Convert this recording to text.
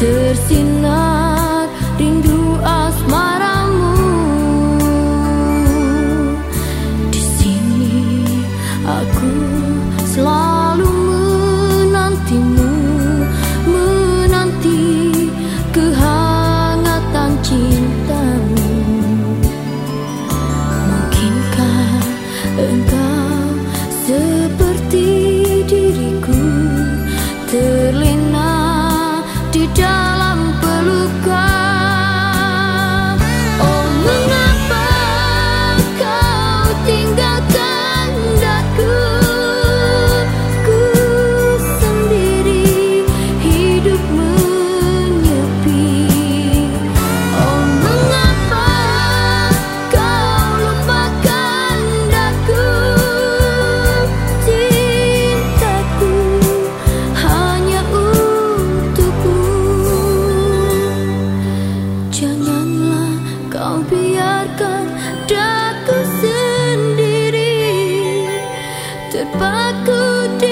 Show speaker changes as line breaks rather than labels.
ter sido paku di